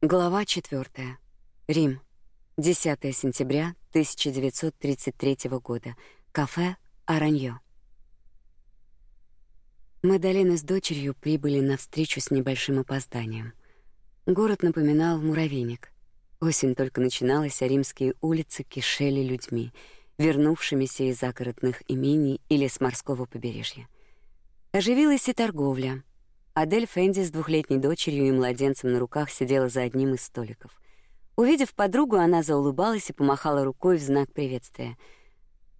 Глава 4. Рим. 10 сентября 1933 года. Кафе Араньо. Мадалина с дочерью прибыли на встречу с небольшим опозданием. Город напоминал муравейник. Осень только начиналась, а римские улицы кишели людьми, вернувшимися из загородных имений или с морского побережья. Оживилась и торговля — Адель Фенди с двухлетней дочерью и младенцем на руках сидела за одним из столиков. Увидев подругу, она заулыбалась и помахала рукой в знак приветствия.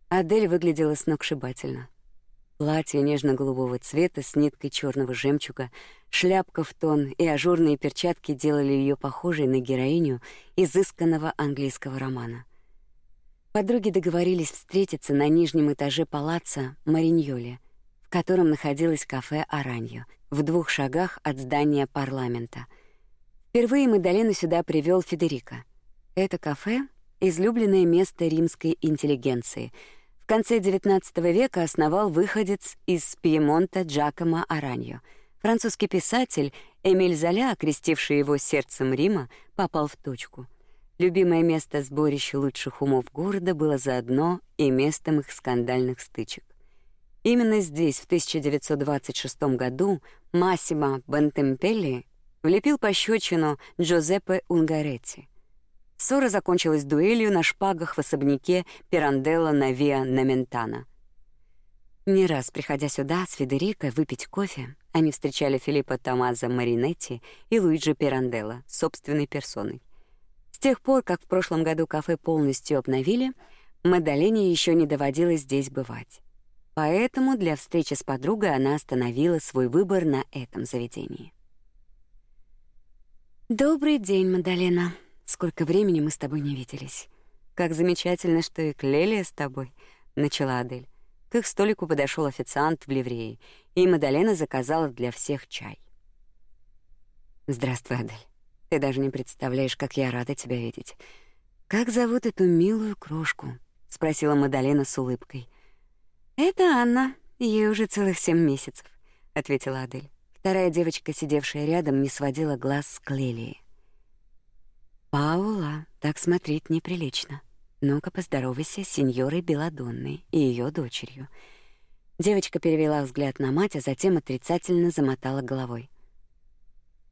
Адель выглядела сногсшибательно. Платье нежно-голубого цвета с ниткой черного жемчуга, шляпка в тон и ажурные перчатки делали ее похожей на героиню изысканного английского романа. Подруги договорились встретиться на нижнем этаже палаца Мариньоли, котором находилось кафе Араньо — в двух шагах от здания парламента. Впервые Мадалину сюда привел Федерико. Это кафе — излюбленное место римской интеллигенции. В конце XIX века основал выходец из Пьемонта Джакомо Араньо. Французский писатель Эмиль Золя, окрестивший его сердцем Рима, попал в точку. Любимое место сборища лучших умов города было заодно и местом их скандальных стычек. Именно здесь, в 1926 году, Массимо Бентемпелли влепил пощечину Джозеппе Унгаретти. Ссора закончилась дуэлью на шпагах в особняке Пиранделла на Виа Наментана. Не раз приходя сюда с Федерико выпить кофе, они встречали Филиппа Томазо Маринетти и Луиджи Пиранделла собственной персоной. С тех пор, как в прошлом году кафе полностью обновили, Мадалине еще не доводилось здесь бывать. Поэтому для встречи с подругой она остановила свой выбор на этом заведении. Добрый день, Мадалена. Сколько времени мы с тобой не виделись. Как замечательно, что и Клелия с тобой, начала Адель. К их столику подошел официант в ливрее, и Мадалена заказала для всех чай. Здравствуй, Адель. Ты даже не представляешь, как я рада тебя видеть. Как зовут эту милую крошку? спросила Мадалена с улыбкой. «Это Анна. Ей уже целых семь месяцев», — ответила Адель. Вторая девочка, сидевшая рядом, не сводила глаз с Клелии. «Паула, так смотреть неприлично. Ну-ка поздоровайся с сеньорой Беладонной и ее дочерью». Девочка перевела взгляд на мать, а затем отрицательно замотала головой.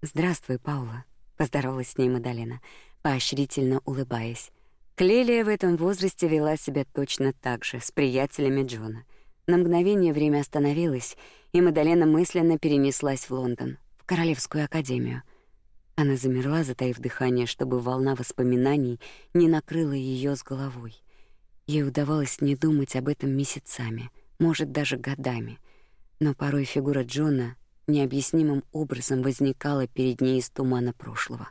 «Здравствуй, Паула», — поздоровалась с ней Мадалена, поощрительно улыбаясь. Клелия в этом возрасте вела себя точно так же с приятелями Джона — на мгновение время остановилось, и Мадалена мысленно перенеслась в Лондон, в Королевскую академию. Она замерла, затаив дыхание, чтобы волна воспоминаний не накрыла ее с головой. Ей удавалось не думать об этом месяцами, может, даже годами. Но порой фигура Джона необъяснимым образом возникала перед ней из тумана прошлого.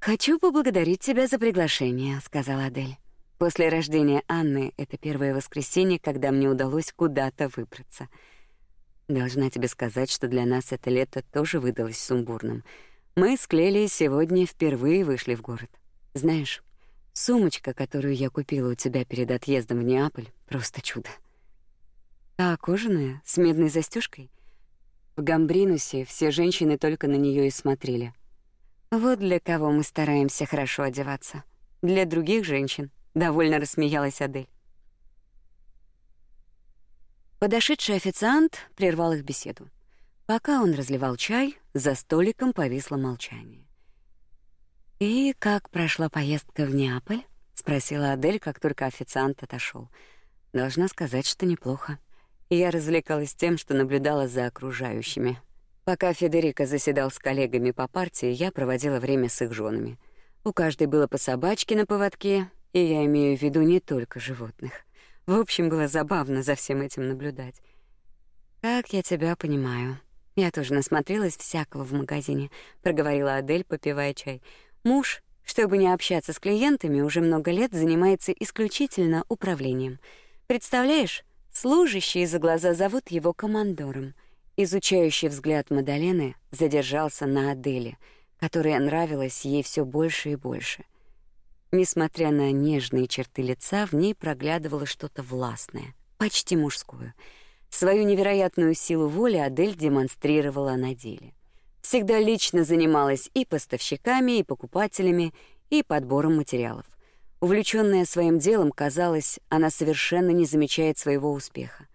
«Хочу поблагодарить тебя за приглашение», — сказала Адель. После рождения Анны это первое воскресенье, когда мне удалось куда-то выбраться. Должна тебе сказать, что для нас это лето тоже выдалось сумбурным. Мы с Клелией сегодня впервые вышли в город. Знаешь, сумочка, которую я купила у тебя перед отъездом в Неаполь, просто чудо. Та кожаная, с медной застежкой. В Гамбринусе все женщины только на нее и смотрели. Вот для кого мы стараемся хорошо одеваться. Для других женщин довольно рассмеялась Адель. Подошедший официант прервал их беседу. Пока он разливал чай, за столиком повисло молчание. «И как прошла поездка в Неаполь?» — спросила Адель, как только официант отошел. «Должна сказать, что неплохо. Я развлекалась тем, что наблюдала за окружающими. Пока Федерико заседал с коллегами по партии, я проводила время с их женами. У каждой было по собачке на поводке, и я имею в виду не только животных. В общем, было забавно за всем этим наблюдать. Как я тебя понимаю. Я тоже насмотрелась всякого в магазине, проговорила Адель, попивая чай. Муж, чтобы не общаться с клиентами, уже много лет занимается исключительно управлением. Представляешь, служащие за глаза зовут его командором. Изучающий взгляд Мадалены задержался на Аделе, которая нравилась ей все больше и больше. Несмотря на нежные черты лица, в ней проглядывало что-то властное, почти мужское. Свою невероятную силу воли Адель демонстрировала на деле. Всегда лично занималась и поставщиками, и покупателями, и подбором материалов. Увлечённая своим делом, казалось, она совершенно не замечает своего успеха.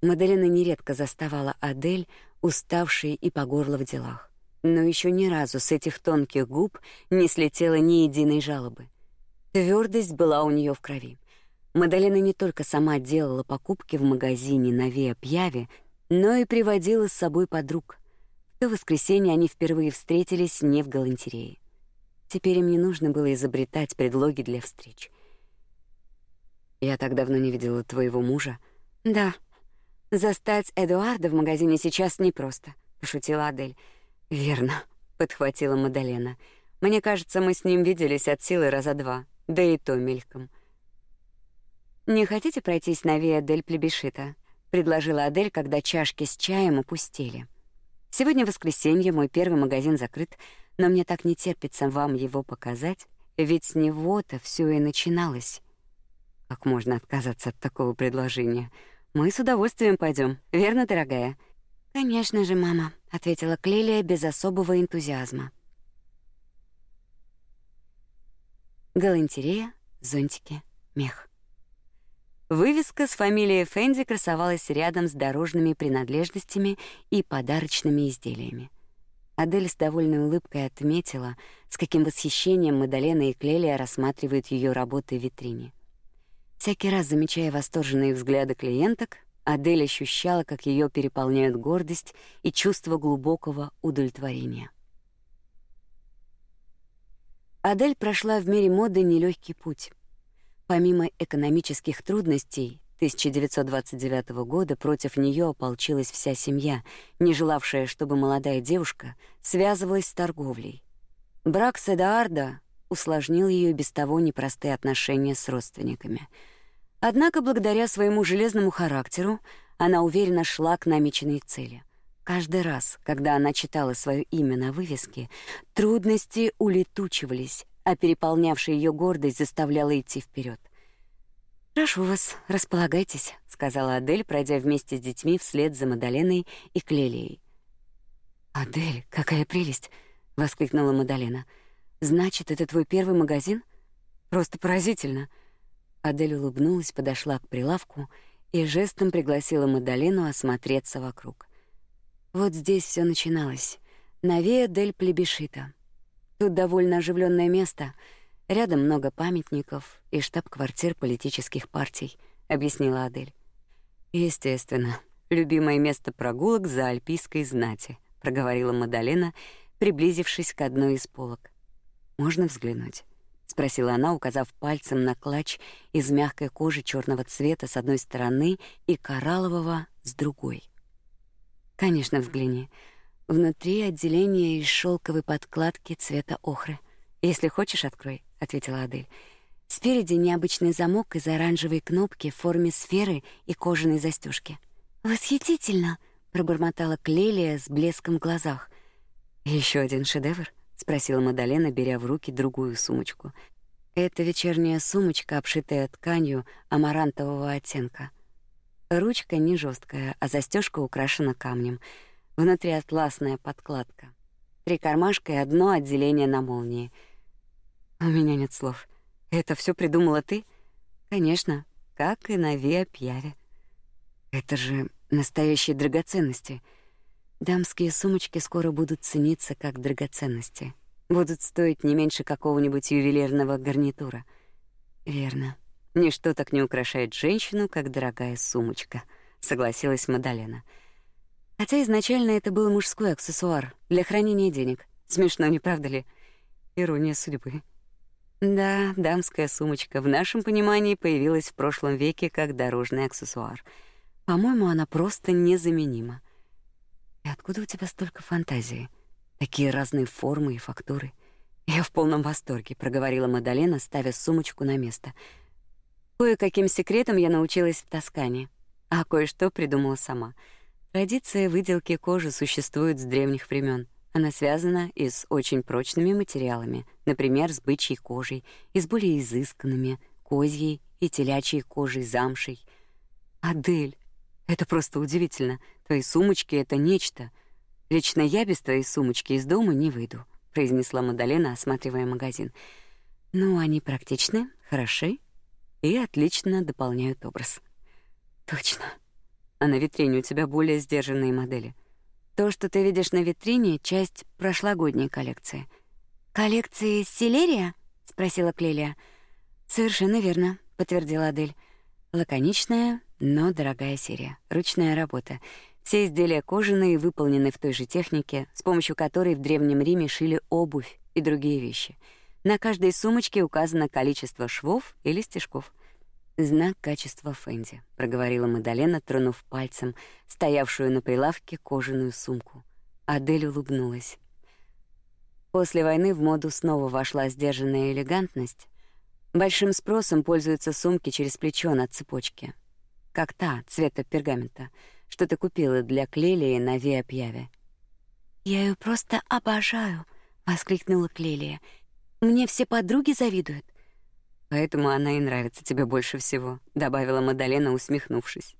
Маделена нередко заставала Адель, уставшей и по горло в делах. Но ещё ни разу с этих тонких губ не слетело ни единой жалобы. Твёрдость была у неё в крови. Мадалена не только сама делала покупки в магазине на Виа-Пьяве, но и приводила с собой подруг. В то воскресенье они впервые встретились не в галантерее. Теперь им не нужно было изобретать предлоги для встреч. «Я так давно не видела твоего мужа». «Да. Застать Эдуарда в магазине сейчас непросто», — пошутила Адель. «Верно», — подхватила Мадалена. «Мне кажется, мы с ним виделись от силы раза два, да и то мельком». «Не хотите пройтись на Виа дель Плебишита?» — предложила Адель, когда чашки с чаем опустили. «Сегодня воскресенье, мой первый магазин закрыт, но мне так не терпится вам его показать, ведь с него-то все и начиналось». «Как можно отказаться от такого предложения? Мы с удовольствием пойдем, верно, дорогая?» «Конечно же, мама», — ответила Клелия без особого энтузиазма. Галантерея, зонтики, мех. Вывеска с фамилией Фэнди красовалась рядом с дорожными принадлежностями и подарочными изделиями. Адель с довольной улыбкой отметила, с каким восхищением Мадалена и Клелия рассматривают ее работы в витрине. Всякий раз замечая восторженные взгляды клиенток, Адель ощущала, как ее переполняют гордость и чувство глубокого удовлетворения. Адель прошла в мире моды нелегкий путь. Помимо экономических трудностей, 1929 года против нее ополчилась вся семья, не желавшая, чтобы молодая девушка связывалась с торговлей. Брак с Эдуардо усложнил ее без того непростые отношения с родственниками. Однако, благодаря своему железному характеру, она уверенно шла к намеченной цели. Каждый раз, когда она читала свое имя на вывеске, трудности улетучивались, а переполнявшая ее гордость заставляла идти вперед. «Прошу вас, располагайтесь», — сказала Адель, пройдя вместе с детьми вслед за Мадаленой и Клелией. «Адель, какая прелесть!» — воскликнула Мадалена. «Значит, это твой первый магазин? Просто поразительно!» Адель улыбнулась, подошла к прилавку и жестом пригласила Мадалену осмотреться вокруг. Вот здесь все начиналось. На Виа дель Плебишита. Тут довольно оживленное место. Рядом много памятников и штаб-квартир политических партий, объяснила Адель. Естественно, любимое место прогулок за альпийской знати, проговорила Мадалена, приблизившись к одной из полок. Можно взглянуть? Спросила она, указав пальцем на клатч из мягкой кожи черного цвета с одной стороны и кораллового с другой. Конечно, взгляни. Внутри отделение из шелковой подкладки цвета охры. Если хочешь, открой, ответила Адель. Спереди необычный замок из оранжевой кнопки в форме сферы и кожаной застежки. Восхитительно, пробормотала Клелия с блеском в глазах. Еще один шедевр, спросила Мадалена, беря в руки другую сумочку. Это вечерняя сумочка, обшитая тканью амарантового оттенка. Ручка не жесткая, а застежка украшена камнем. Внутри атласная подкладка. Три кармашка и одно отделение на молнии. У меня нет слов. Это все придумала ты? Конечно, как и на Виа Пьяве. Это же настоящие драгоценности. Дамские сумочки скоро будут цениться как драгоценности. Будут стоить не меньше какого-нибудь ювелирного гарнитура. Верно. Ничто так не украшает женщину, как дорогая сумочка, согласилась Мадалена. Хотя изначально это был мужской аксессуар для хранения денег. Смешно, не правда ли? Ирония судьбы. Да, дамская сумочка в нашем понимании появилась в прошлом веке как дорожный аксессуар. По-моему, она просто незаменима. И откуда у тебя столько фантазии? Такие разные формы и фактуры. Я в полном восторге, проговорила Мадалена, ставя сумочку на место. Кое-каким секретом я научилась в Тоскане, а кое-что придумала сама — Традиция выделки кожи существует с древних времен. Она связана и с очень прочными материалами, например, с бычьей кожей, и с более изысканными козьей и телячьей кожей замшей. Адель, это просто удивительно. Твои сумочки это нечто. Лично я без твоей сумочки из дома не выйду, произнесла Мадалена, осматривая магазин. Ну, они практичны, хороши и отлично дополняют образ. Точно. А на витрине у тебя более сдержанные модели. То, что ты видишь на витрине, часть прошлогодней коллекции. Коллекции Селерия? спросила Клелия. Совершенно верно, подтвердила Адель. Лаконичная, но дорогая серия. Ручная работа. Все изделия кожаные, выполнены в той же технике, с помощью которой в древнем Риме шили обувь и другие вещи. На каждой сумочке указано количество швов или стежков. Знак качества Фэнди, проговорила Мадалена, тронув пальцем стоявшую на прилавке кожаную сумку. Адель улыбнулась. После войны в моду снова вошла сдержанная элегантность. Большим спросом пользуются сумки через плечо на цепочке, как та цвета пергамента, что ты купила для Клелии на Виапьяве. Я ее просто обожаю, воскликнула Клелия. Мне все подруги завидуют. Поэтому она и нравится тебе больше всего, добавила Мадалена, усмехнувшись.